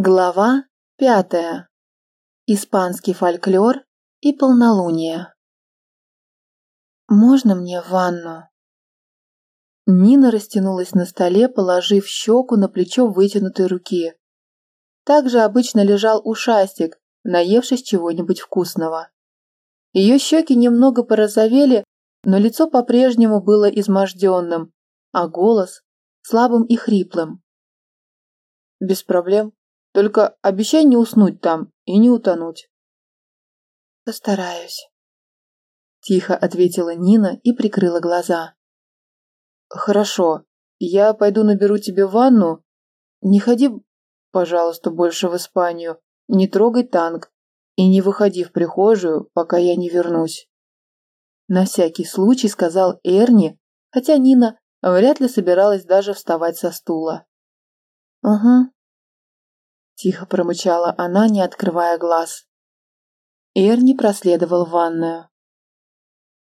Глава пятая. Испанский фольклор и полнолуние. «Можно мне в ванну?» Нина растянулась на столе, положив щеку на плечо вытянутой руки. Также обычно лежал ушастик, наевшись чего-нибудь вкусного. Ее щеки немного порозовели, но лицо по-прежнему было изможденным, а голос – слабым и хриплым. «Без проблем», только обещай не уснуть там и не утонуть. Постараюсь. Тихо ответила Нина и прикрыла глаза. Хорошо, я пойду наберу тебе ванну. Не ходи, пожалуйста, больше в Испанию. Не трогай танк и не выходи в прихожую, пока я не вернусь. На всякий случай сказал Эрни, хотя Нина вряд ли собиралась даже вставать со стула. Угу, Тихо промычала она, не открывая глаз. Эрни проследовал в ванную.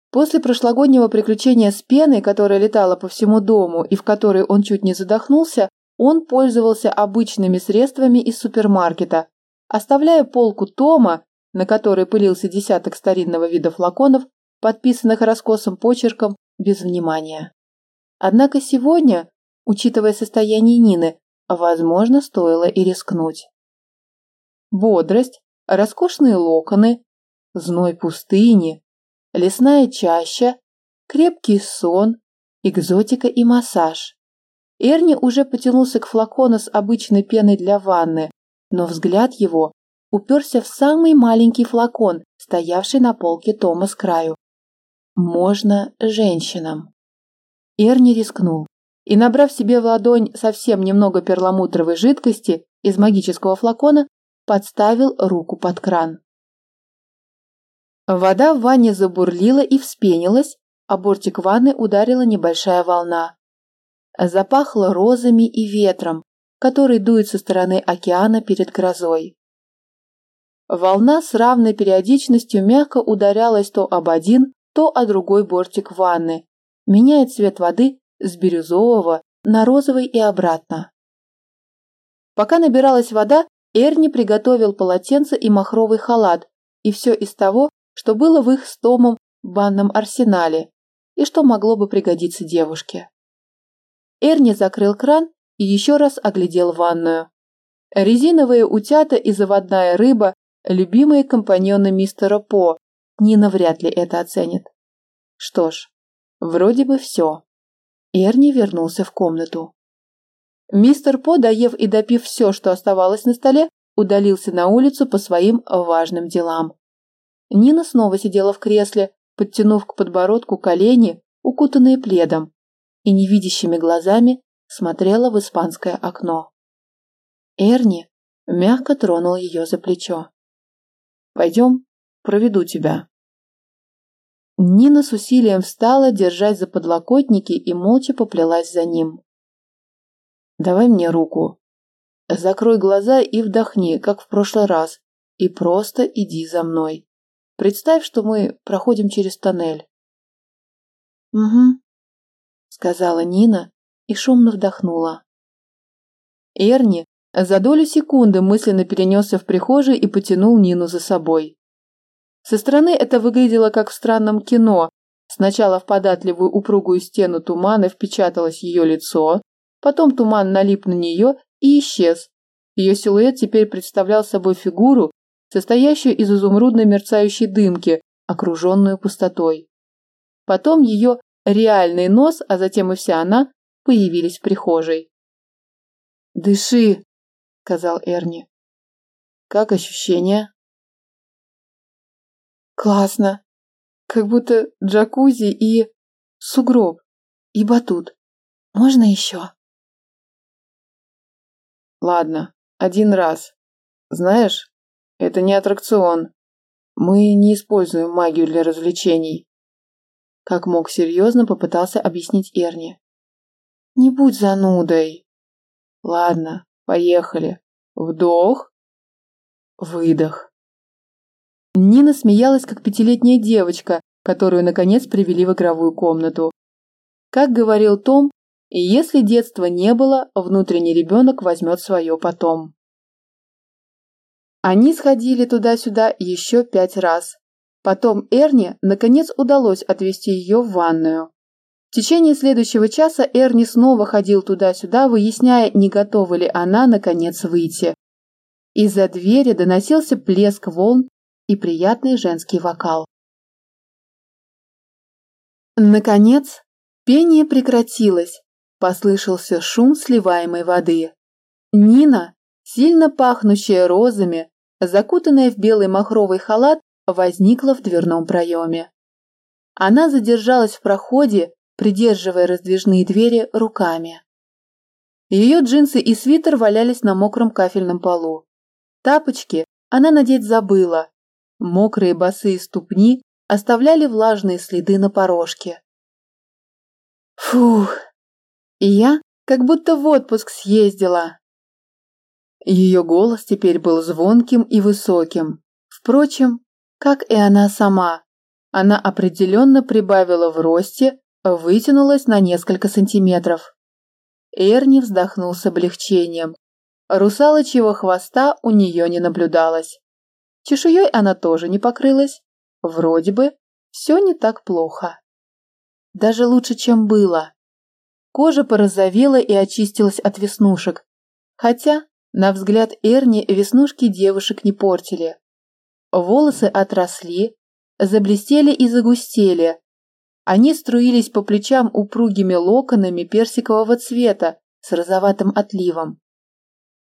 После прошлогоднего приключения с пеной, которая летала по всему дому и в которой он чуть не задохнулся, он пользовался обычными средствами из супермаркета, оставляя полку Тома, на которой пылился десяток старинного вида флаконов, подписанных раскосым почерком, без внимания. Однако сегодня, учитывая состояние Нины, Возможно, стоило и рискнуть. Бодрость, роскошные локоны, зной пустыни, лесная чаща, крепкий сон, экзотика и массаж. Эрни уже потянулся к флакону с обычной пеной для ванны, но взгляд его уперся в самый маленький флакон, стоявший на полке Тома с краю. Можно женщинам. Эрни рискнул и, набрав себе в ладонь совсем немного перламутровой жидкости из магического флакона, подставил руку под кран. Вода в ванне забурлила и вспенилась, а бортик ванны ударила небольшая волна. Запахло розами и ветром, который дует со стороны океана перед грозой. Волна с равной периодичностью мягко ударялась то об один, то о другой бортик ванны, меняя цвет воды с бирюзового на розовый и обратно. Пока набиралась вода, Эрни приготовил полотенце и махровый халат, и все из того, что было в их с Томом банном арсенале и что могло бы пригодиться девушке. Эрни закрыл кран и еще раз оглядел ванную. Резиновые утята и заводная рыба – любимые компаньоны мистера По, Нина вряд ли это оценит. Что ж, вроде бы все. Эрни вернулся в комнату. Мистер По, доев и допив все, что оставалось на столе, удалился на улицу по своим важным делам. Нина снова сидела в кресле, подтянув к подбородку колени, укутанные пледом, и невидящими глазами смотрела в испанское окно. Эрни мягко тронул ее за плечо. «Пойдем, проведу тебя». Нина с усилием встала, держась за подлокотники, и молча поплелась за ним. «Давай мне руку. Закрой глаза и вдохни, как в прошлый раз, и просто иди за мной. Представь, что мы проходим через тоннель». «Угу», — сказала Нина и шумно вдохнула. Эрни за долю секунды мысленно перенесся в прихожую и потянул Нину за собой. Со стороны это выглядело как в странном кино. Сначала в податливую упругую стену тумана впечаталось ее лицо, потом туман налип на нее и исчез. Ее силуэт теперь представлял собой фигуру, состоящую из изумрудной мерцающей дымки, окруженную пустотой. Потом ее реальный нос, а затем и вся она, появились в прихожей. «Дыши», — сказал Эрни. «Как ощущения?» Классно. Как будто джакузи и... сугроб. И батут. Можно еще? Ладно, один раз. Знаешь, это не аттракцион. Мы не используем магию для развлечений. Как мог серьезно попытался объяснить Эрни. Не будь занудой. Ладно, поехали. Вдох. Выдох. Нина смеялась, как пятилетняя девочка, которую, наконец, привели в игровую комнату. Как говорил Том, если детства не было, внутренний ребенок возьмет свое потом. Они сходили туда-сюда еще пять раз. Потом Эрни наконец удалось отвезти ее в ванную. В течение следующего часа Эрни снова ходил туда-сюда, выясняя, не готова ли она наконец выйти. Из-за двери доносился плеск волн и приятный женский вокал. Наконец, пение прекратилось, послышался шум сливаемой воды. Нина, сильно пахнущая розами, закутанная в белый махровый халат, возникла в дверном проеме. Она задержалась в проходе, придерживая раздвижные двери руками. Ее джинсы и свитер валялись на мокром кафельном полу. Тапочки она надеть забыла. Мокрые босые ступни оставляли влажные следы на порожке. Фух, и я как будто в отпуск съездила. Ее голос теперь был звонким и высоким. Впрочем, как и она сама. Она определенно прибавила в росте, вытянулась на несколько сантиметров. Эрни вздохнул с облегчением. Русалочьего хвоста у нее не наблюдалось. Чешуей она тоже не покрылась. Вроде бы все не так плохо. Даже лучше, чем было. Кожа порозовела и очистилась от веснушек. Хотя, на взгляд Эрни, веснушки девушек не портили. Волосы отросли, заблестели и загустели. Они струились по плечам упругими локонами персикового цвета с розоватым отливом.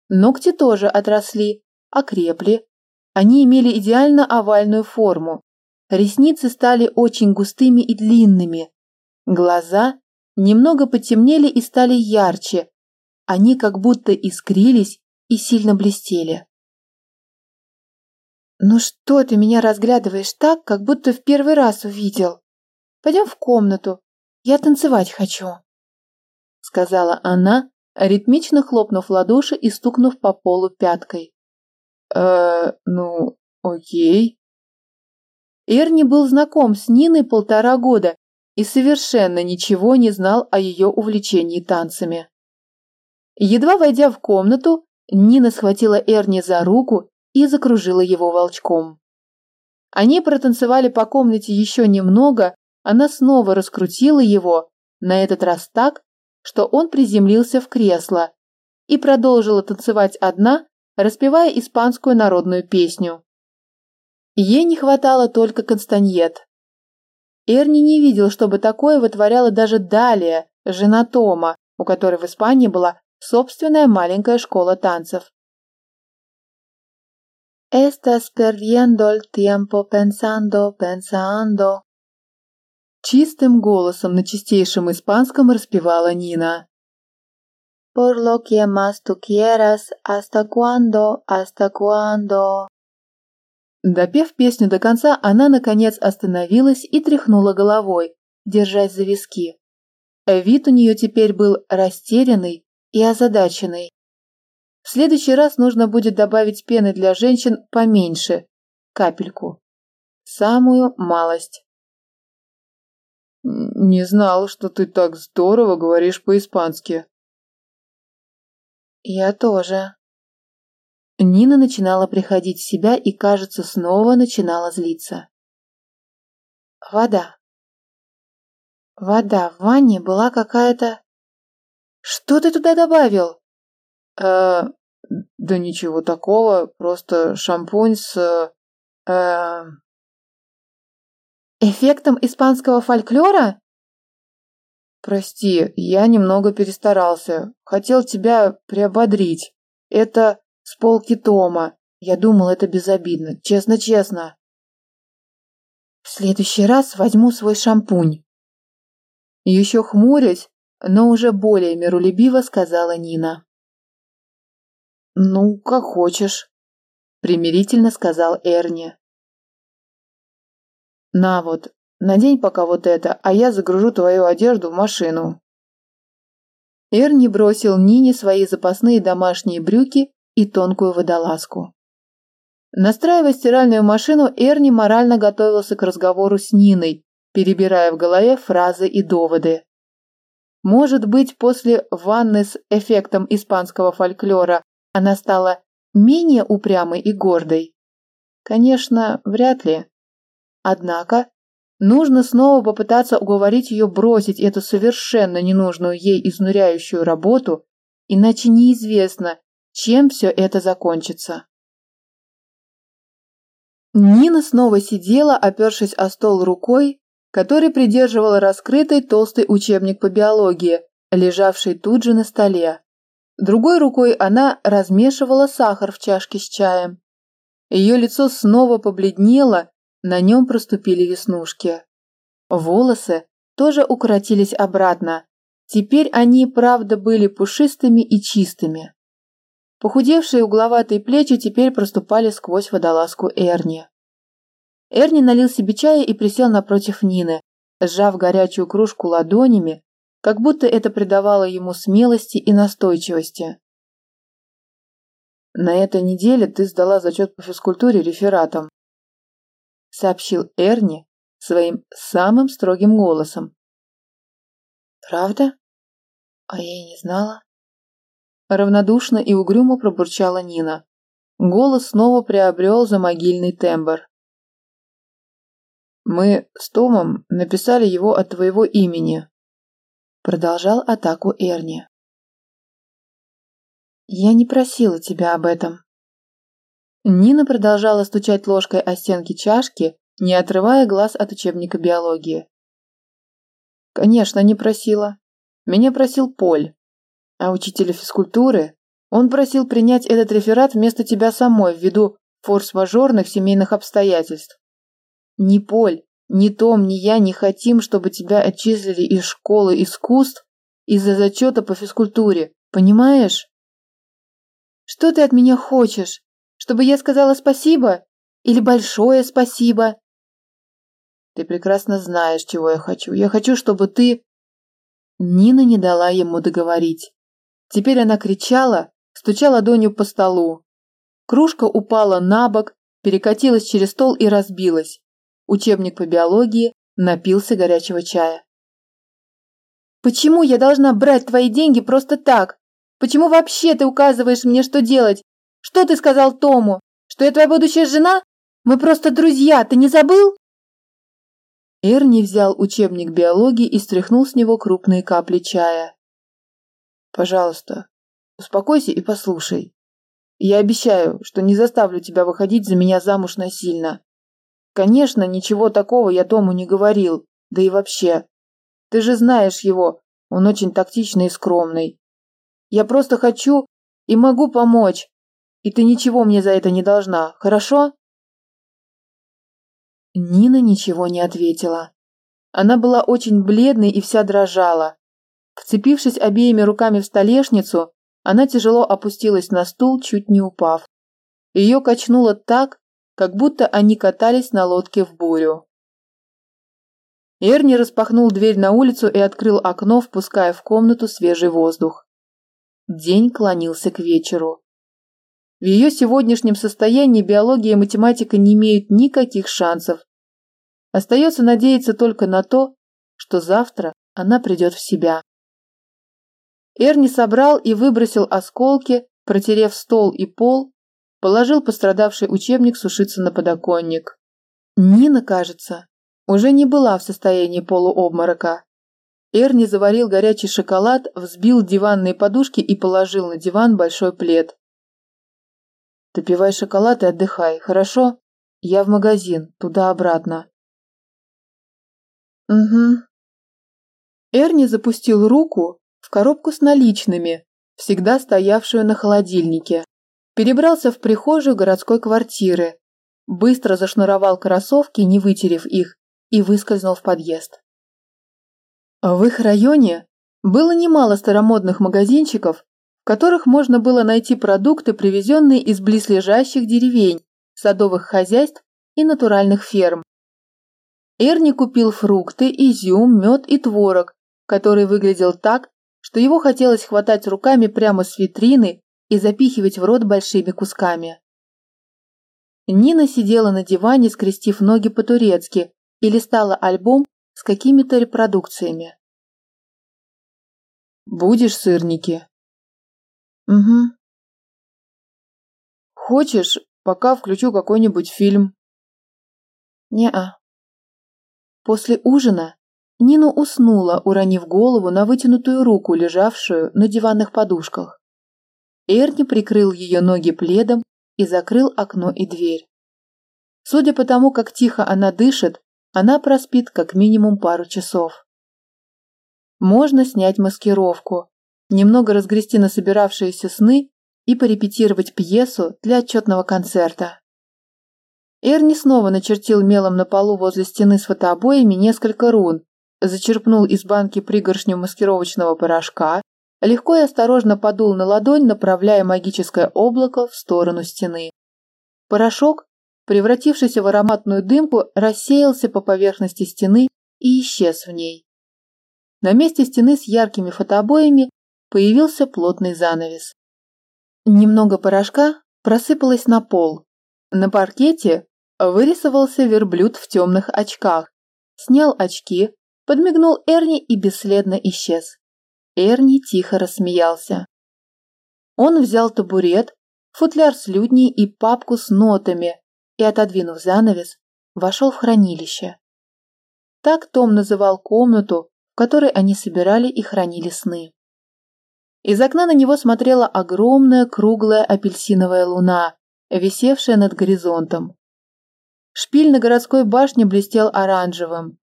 Ногти тоже отросли, окрепли. Они имели идеально овальную форму. Ресницы стали очень густыми и длинными. Глаза немного потемнели и стали ярче. Они как будто искрились и сильно блестели. «Ну что ты меня разглядываешь так, как будто в первый раз увидел? Пойдем в комнату, я танцевать хочу», — сказала она, ритмично хлопнув ладоши и стукнув по полу пяткой. «Э, ну, окей». Эрни был знаком с Ниной полтора года и совершенно ничего не знал о ее увлечении танцами. Едва войдя в комнату, Нина схватила Эрни за руку и закружила его волчком. Они протанцевали по комнате еще немного, она снова раскрутила его, на этот раз так, что он приземлился в кресло, и продолжила танцевать одна, распевая испанскую народную песню. Ей не хватало только констаньет. Эрни не видел, чтобы такое вытворяла даже Далия, жена Тома, у которой в Испании была собственная маленькая школа танцев. Estás perdiendo el tiempo pensando, pensando. Чистым голосом на чистейшем испанском распевала Нина. Por lo que más tú quieras, hasta cuándo, hasta cuándo. Допев песню до конца, она, наконец, остановилась и тряхнула головой, держась за виски. Вид у нее теперь был растерянный и озадаченный. В следующий раз нужно будет добавить пены для женщин поменьше, капельку. Самую малость. Не знал, что ты так здорово говоришь по-испански. Я тоже. Нина начинала приходить в себя и, кажется, снова начинала злиться. Вода. Вода в ванне была какая-то... Что ты туда добавил? Э, да ничего такого, просто шампунь с... Э... Эффектом испанского фольклора? Прости, я немного перестарался. Хотел тебя приободрить. Это с полки Тома. Я думал, это безобидно. Честно-честно. В следующий раз возьму свой шампунь. Еще хмурясь, но уже более миролюбиво сказала Нина. «Ну, как хочешь», — примирительно сказал Эрни. «На вот, надень пока вот это, а я загружу твою одежду в машину». Эрни бросил Нине свои запасные домашние брюки и тонкую водолазку. Настраивая стиральную машину, Эрни морально готовился к разговору с Ниной, перебирая в голове фразы и доводы. Может быть, после ванны с эффектом испанского фольклора она стала менее упрямой и гордой? Конечно, вряд ли. Однако, нужно снова попытаться уговорить ее бросить эту совершенно ненужную ей изнуряющую работу, иначе неизвестно, чем все это закончится. Нина снова сидела, опершись о стол рукой, который придерживала раскрытый толстый учебник по биологии, лежавший тут же на столе. Другой рукой она размешивала сахар в чашке с чаем. Ее лицо снова побледнело, на нем проступили веснушки. Волосы тоже укоротились обратно. Теперь они, правда, были пушистыми и чистыми. Похудевшие угловатые плечи теперь проступали сквозь водолазку Эрни. Эрни налил себе чая и присел напротив Нины, сжав горячую кружку ладонями, как будто это придавало ему смелости и настойчивости. «На этой неделе ты сдала зачет по физкультуре рефератом», сообщил Эрни своим самым строгим голосом. «Правда? А я и не знала». Равнодушно и угрюмо пробурчала Нина. Голос снова приобрел замогильный тембр. «Мы с Томом написали его от твоего имени», продолжал атаку Эрни. «Я не просила тебя об этом». Нина продолжала стучать ложкой о стенки чашки, не отрывая глаз от учебника биологии. «Конечно, не просила. Меня просил Поль. А учителя физкультуры, он просил принять этот реферат вместо тебя самой ввиду форс-мажорных семейных обстоятельств. Ни Поль, ни Том, ни я не хотим, чтобы тебя отчислили из школы искусств из-за зачета по физкультуре, понимаешь? Что ты от меня хочешь? Чтобы я сказала спасибо? Или большое спасибо? Ты прекрасно знаешь, чего я хочу. Я хочу, чтобы ты... Нина не дала ему договорить. Теперь она кричала, стучала ладонью по столу. Кружка упала на бок, перекатилась через стол и разбилась. Учебник по биологии напился горячего чая. «Почему я должна брать твои деньги просто так? Почему вообще ты указываешь мне, что делать? Что ты сказал Тому? Что я твоя будущая жена? Мы просто друзья, ты не забыл?» Эрни взял учебник биологии и стряхнул с него крупные капли чая. Пожалуйста, успокойся и послушай. Я обещаю, что не заставлю тебя выходить за меня замуж насильно. Конечно, ничего такого я Тому не говорил, да и вообще. Ты же знаешь его, он очень тактичный и скромный. Я просто хочу и могу помочь, и ты ничего мне за это не должна, хорошо? Нина ничего не ответила. Она была очень бледной и вся дрожала. Вцепившись обеими руками в столешницу, она тяжело опустилась на стул, чуть не упав. Ее качнуло так, как будто они катались на лодке в бурю. Эрни распахнул дверь на улицу и открыл окно, впуская в комнату свежий воздух. День клонился к вечеру. В ее сегодняшнем состоянии биология и математика не имеют никаких шансов. Остается надеяться только на то, что завтра она придет в себя. Эрни собрал и выбросил осколки, протерев стол и пол, положил пострадавший учебник сушиться на подоконник. Нина, кажется, уже не была в состоянии полуобморока. Эрни заварил горячий шоколад, взбил диванные подушки и положил на диван большой плед. Допивай шоколад и отдыхай, хорошо? Я в магазин, туда-обратно. Угу. Эрни запустил руку коробку с наличными, всегда стоявшую на холодильнике. Перебрался в прихожую городской квартиры, быстро зашнуровал кроссовки, не вытерев их, и выскользнул в подъезд. В их районе было немало старомодных магазинчиков, в которых можно было найти продукты, привезенные из близлежащих деревень, садовых хозяйств и натуральных ферм. Эрни купил фрукты, изюм, мед и творог, который выглядел так, что его хотелось хватать руками прямо с витрины и запихивать в рот большими кусками. Нина сидела на диване, скрестив ноги по-турецки, и листала альбом с какими-то репродукциями. «Будешь сырники?» «Угу». Хочешь, пока включу какой-нибудь фильм? Не-а. После ужина Нина уснула, уронив голову на вытянутую руку, лежавшую на диванных подушках. Эрни прикрыл ее ноги пледом и закрыл окно и дверь. Судя по тому, как тихо она дышит, она проспит как минимум пару часов. Можно снять маскировку, немного разгрести насобиравшиеся сны и порепетировать пьесу для отчетного концерта. Эрни снова начертил мелом на полу возле стены с фотообоями несколько рун, зачерпнул из банки пригоршню маскировочного порошка, легко и осторожно подул на ладонь, направляя магическое облако в сторону стены. Порошок, превратившийся в ароматную дымку, рассеялся по поверхности стены и исчез в ней. На месте стены с яркими фотообоями появился плотный занавес. Немного порошка просыпалось на пол. На паркете вырисовался верблюд в темных очках, снял очки, подмигнул Эрни и бесследно исчез. Эрни тихо рассмеялся. Он взял табурет, футляр с лютней и папку с нотами и, отодвинув занавес, вошел в хранилище. Так Том называл комнату, которой они собирали и хранили сны. Из окна на него смотрела огромная круглая апельсиновая луна, висевшая над горизонтом. Шпиль на городской башне блестел оранжевым.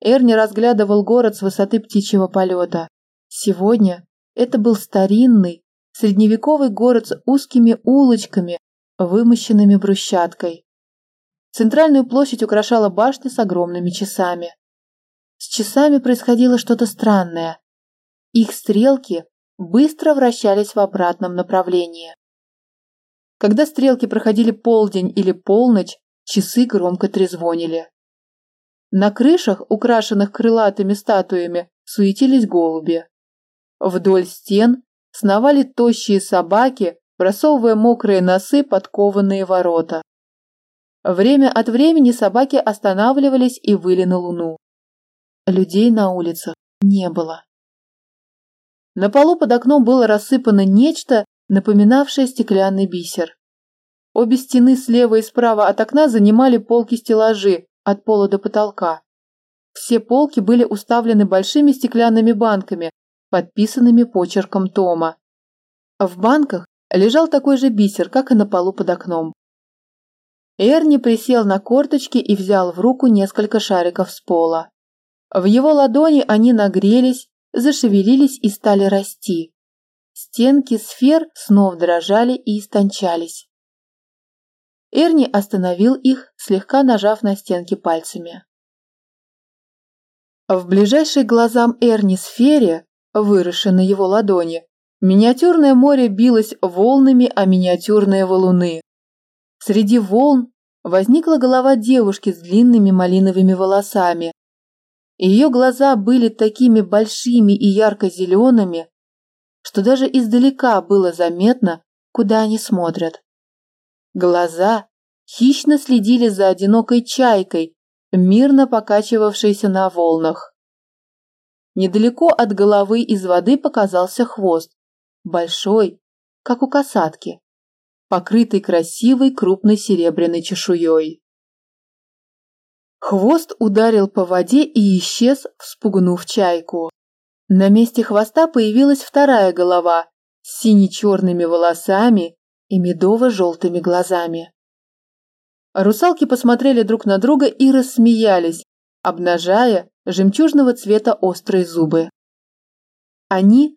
Эрни разглядывал город с высоты птичьего полета. Сегодня это был старинный, средневековый город с узкими улочками, вымощенными брусчаткой. Центральную площадь украшала башня с огромными часами. С часами происходило что-то странное. Их стрелки быстро вращались в обратном направлении. Когда стрелки проходили полдень или полночь, часы громко трезвонили. На крышах, украшенных крылатыми статуями, суетились голуби. Вдоль стен сновали тощие собаки, просовывая мокрые носы под кованые ворота. Время от времени собаки останавливались и выли на луну. Людей на улицах не было. На полу под окном было рассыпано нечто, напоминавшее стеклянный бисер. Обе стены слева и справа от окна занимали полки-стеллажи от пола до потолка. Все полки были уставлены большими стеклянными банками, подписанными почерком Тома. В банках лежал такой же бисер, как и на полу под окном. Эрни присел на корточки и взял в руку несколько шариков с пола. В его ладони они нагрелись, зашевелились и стали расти. Стенки сфер снова дрожали и истончались. Эрни остановил их, слегка нажав на стенки пальцами. В ближайшей глазам Эрни сфере, выросшей на его ладони, миниатюрное море билось волнами о миниатюрные валуны. Среди волн возникла голова девушки с длинными малиновыми волосами, ее глаза были такими большими и ярко-зелеными, что даже издалека было заметно, куда они смотрят. Глаза хищно следили за одинокой чайкой, мирно покачивавшейся на волнах. Недалеко от головы из воды показался хвост, большой, как у касатки, покрытый красивой крупной серебряной чешуей. Хвост ударил по воде и исчез, вспугнув чайку. На месте хвоста появилась вторая голова с сине-черными волосами и медово-желтыми глазами. Русалки посмотрели друг на друга и рассмеялись, обнажая жемчужного цвета острые зубы. Они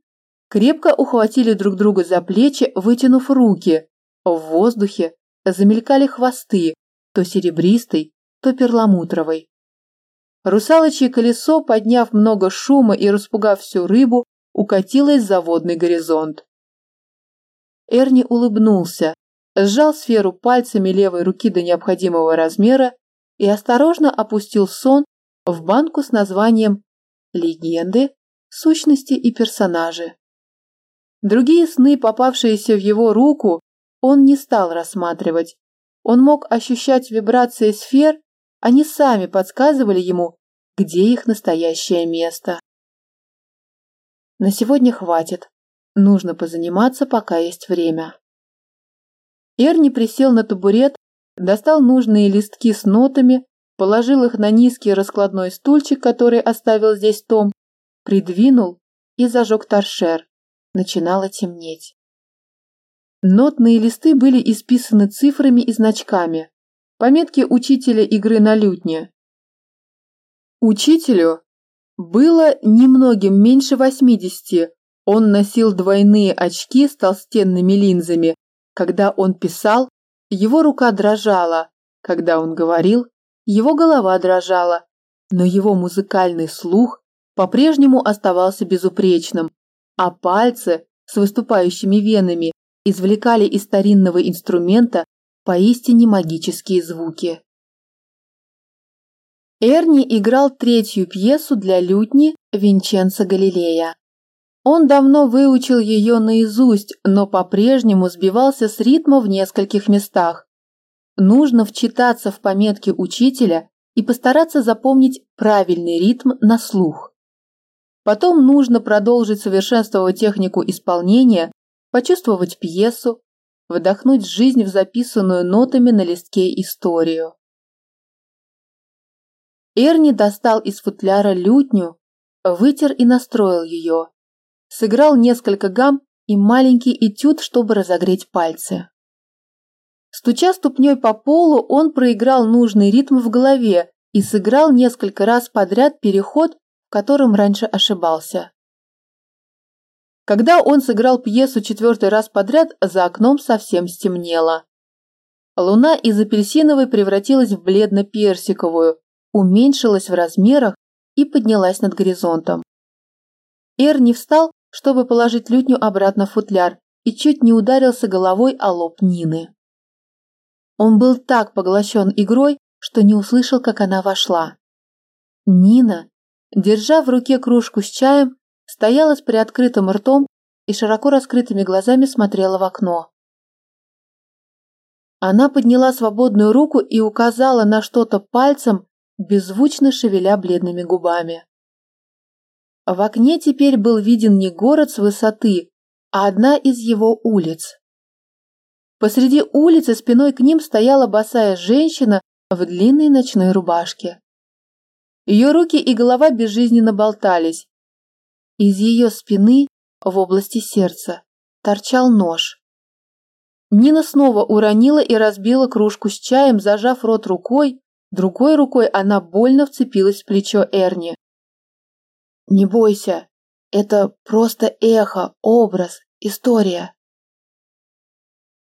крепко ухватили друг друга за плечи, вытянув руки. В воздухе замелькали хвосты, то серебристый, то перламутровой. Русалочье колесо, подняв много шума и распугав всю рыбу, укатилось за водный горизонт. Эрни улыбнулся, сжал сферу пальцами левой руки до необходимого размера и осторожно опустил сон в банку с названием «Легенды, сущности и персонажи». Другие сны, попавшиеся в его руку, он не стал рассматривать. Он мог ощущать вибрации сфер они сами подсказывали ему, где их настоящее место. На сегодня хватит. Нужно позаниматься, пока есть время. Эрни присел на табурет, достал нужные листки с нотами, положил их на низкий раскладной стульчик, который оставил здесь Том, придвинул и зажег торшер. Начинало темнеть. Нотные листы были исписаны цифрами и значками. Пометки учителя игры на лютне. Учителю было немногим меньше восьмидесяти. Он носил двойные очки с толстенными линзами. Когда он писал, его рука дрожала. Когда он говорил, его голова дрожала. Но его музыкальный слух по-прежнему оставался безупречным, а пальцы с выступающими венами извлекали из старинного инструмента поистине магические звуки. Эрни играл третью пьесу для лютни Винченцо Галилея. Он давно выучил ее наизусть, но по-прежнему сбивался с ритма в нескольких местах. Нужно вчитаться в пометки учителя и постараться запомнить правильный ритм на слух. Потом нужно продолжить совершенствовать технику исполнения, почувствовать пьесу, вдохнуть жизнь в записанную нотами на листке историю. Эрни достал из футляра лютню, вытер и настроил ее. Сыграл несколько гамм и маленький этюд, чтобы разогреть пальцы. Стуча ступней по полу, он проиграл нужный ритм в голове и сыграл несколько раз подряд переход, в котором раньше ошибался. Когда он сыграл пьесу четвертый раз подряд, за окном совсем стемнело. Луна из апельсиновой превратилась в бледно-персиковую, уменьшилась в размерах и поднялась над горизонтом. Эрни встал, чтобы положить лютню обратно в футляр, и чуть не ударился головой о лоб Нины. Он был так поглощен игрой, что не услышал, как она вошла. Нина, держа в руке кружку с чаем, стояла с приоткрытым ртом и широко раскрытыми глазами смотрела в окно. Она подняла свободную руку и указала на что-то пальцем, беззвучно шевеля бледными губами. В окне теперь был виден не город с высоты, а одна из его улиц. Посреди улицы спиной к ним стояла босая женщина в длинной ночной рубашке. Ее руки и голова безжизненно болтались. Из ее спины, в области сердца, торчал нож. Нина снова уронила и разбила кружку с чаем, зажав рот рукой, Другой рукой она больно вцепилась в плечо Эрни. «Не бойся, это просто эхо, образ, история.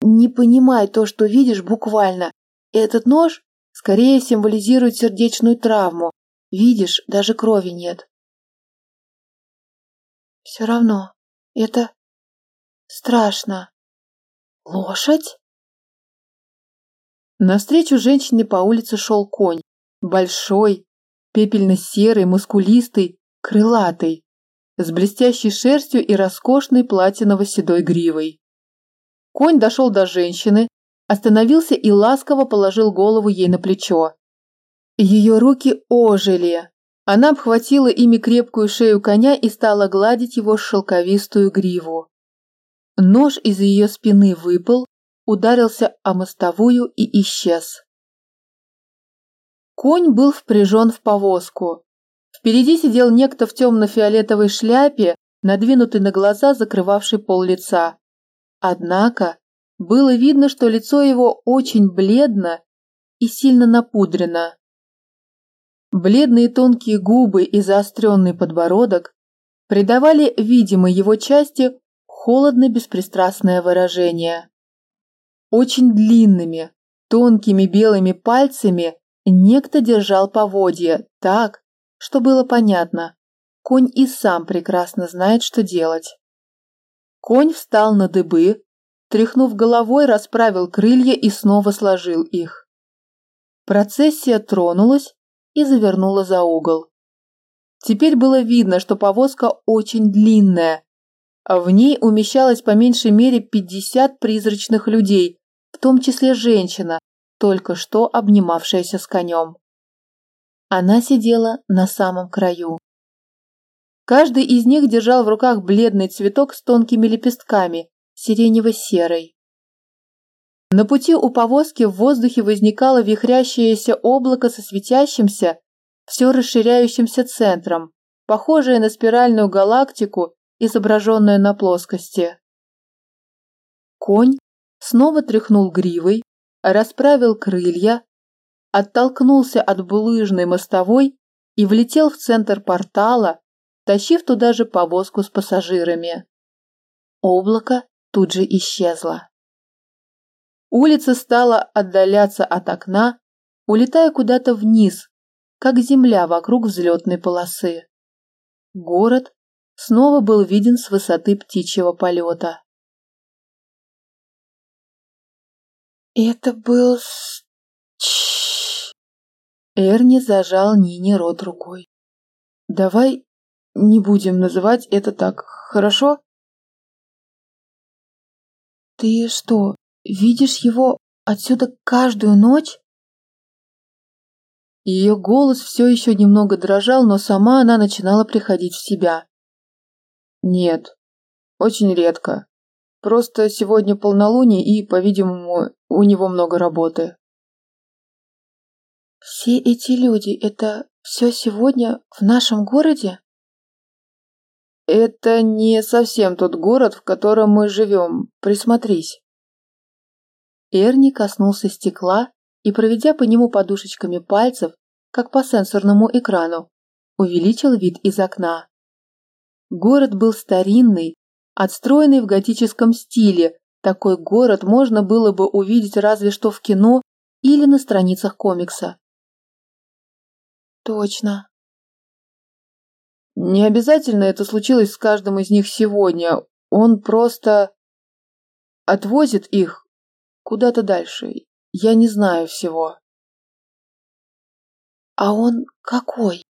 Не понимай то, что видишь буквально. Этот нож скорее символизирует сердечную травму. Видишь, даже крови нет. Все равно, это страшно. Лошадь? Навстречу женщине по улице шел конь. Большой, пепельно-серый, мускулистый, крылатый, с блестящей шерстью и роскошной платиново-седой гривой. Конь дошел до женщины, остановился и ласково положил голову ей на плечо. Ее руки ожили. Она обхватила ими крепкую шею коня и стала гладить его шелковистую гриву. Нож из ее спины выпал, ударился о мостовую и исчез. Конь был впряжен в повозку. Впереди сидел некто в темно-фиолетовой шляпе, надвинутый на глаза, закрывавший пол лица. Однако было видно, что лицо его очень бледно и сильно напудрено. Бледные тонкие губы и заостренный подбородок придавали видимой его части холодно-беспристрастное выражение. Очень длинными, тонкими белыми пальцами некто держал поводья так, что было понятно. Конь и сам прекрасно знает, что делать. Конь встал на дыбы, тряхнув головой, расправил крылья и снова сложил их. Процессия тронулась и завернула за угол. Теперь было видно, что повозка очень длинная. а В ней умещалось по меньшей мере 50 призрачных людей, в том числе женщина, только что обнимавшаяся с конем. Она сидела на самом краю. Каждый из них держал в руках бледный цветок с тонкими лепестками, сиренево-серый. На пути у повозки в воздухе возникало вихрящееся облако со светящимся, все расширяющимся центром, похожее на спиральную галактику, изображенную на плоскости. Конь снова тряхнул гривой, расправил крылья, оттолкнулся от булыжной мостовой и влетел в центр портала, тащив туда же повозку с пассажирами. Облако тут же исчезло. Улица стала отдаляться от окна, улетая куда-то вниз, как земля вокруг взлетной полосы. Город снова был виден с высоты птичьего полета. Это был... Эрни зажал Нине рот рукой. «Давай не будем называть это так, хорошо?» «Ты что, видишь его отсюда каждую ночь?» Ее голос все еще немного дрожал, но сама она начинала приходить в себя. «Нет, очень редко. Просто сегодня полнолуние и, по-видимому, у него много работы». «Все эти люди – это все сегодня в нашем городе?» «Это не совсем тот город, в котором мы живем. Присмотрись». Эрни коснулся стекла и, проведя по нему подушечками пальцев, как по сенсорному экрану, увеличил вид из окна. Город был старинный, отстроенный в готическом стиле. Такой город можно было бы увидеть разве что в кино или на страницах комикса. Точно. Не обязательно это случилось с каждым из них сегодня. Он просто отвозит их куда-то дальше. Я не знаю всего. А он какой?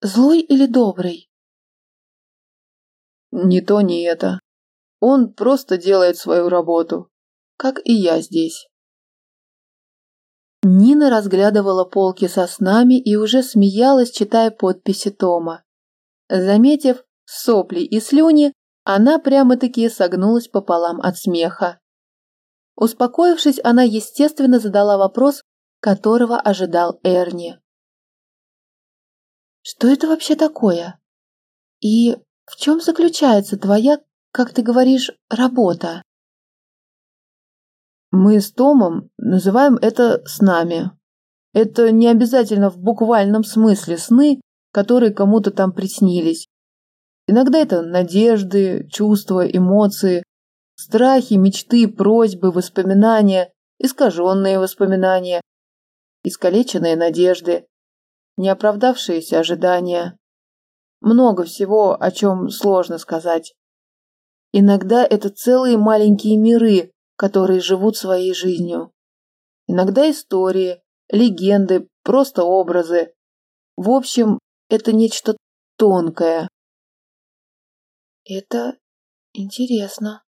Злой или добрый? Ни то, ни это. Он просто делает свою работу, как и я здесь. Нина разглядывала полки со снами и уже смеялась, читая подписи Тома. Заметив сопли и слюни, она прямо-таки согнулась пополам от смеха. Успокоившись, она, естественно, задала вопрос, которого ожидал Эрни. «Что это вообще такое? И в чем заключается твоя, как ты говоришь, работа?» Мы с Томом называем это снами. Это не обязательно в буквальном смысле сны, которые кому-то там приснились. Иногда это надежды, чувства, эмоции, страхи, мечты, просьбы, воспоминания, искаженные воспоминания, искалеченные надежды, неоправдавшиеся ожидания. Много всего, о чем сложно сказать. Иногда это целые маленькие миры, которые живут своей жизнью. Иногда истории, легенды, просто образы. В общем, это нечто тонкое. Это интересно.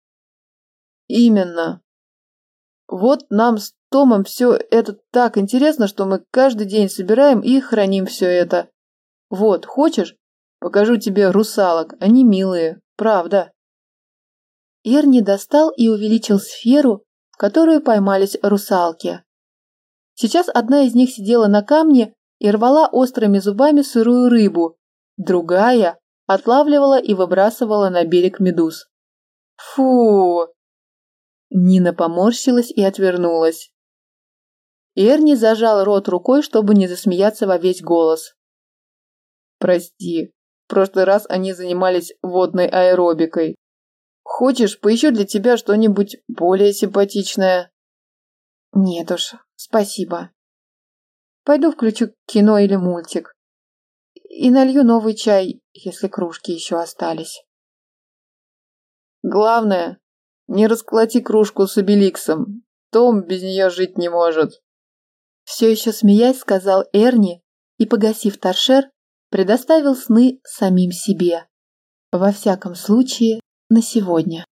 Именно. Вот нам с Томом все это так интересно, что мы каждый день собираем и храним все это. Вот, хочешь? Покажу тебе русалок, они милые, правда. Эрни достал и увеличил сферу, в которую поймались русалки. Сейчас одна из них сидела на камне и рвала острыми зубами сырую рыбу, другая отлавливала и выбрасывала на берег медуз. Фу! Нина поморщилась и отвернулась. Эрни зажал рот рукой, чтобы не засмеяться во весь голос. «Прости, в прошлый раз они занимались водной аэробикой. Хочешь, поищу для тебя что-нибудь более симпатичное?» «Нет уж, спасибо. Пойду включу кино или мультик. И налью новый чай, если кружки еще остались». «Главное, не расколоти кружку с обеликсом. Том без нее жить не может». Все еще смеясь, сказал Эрни и, погасив торшер, предоставил сны самим себе. Во всяком случае, на сегодня.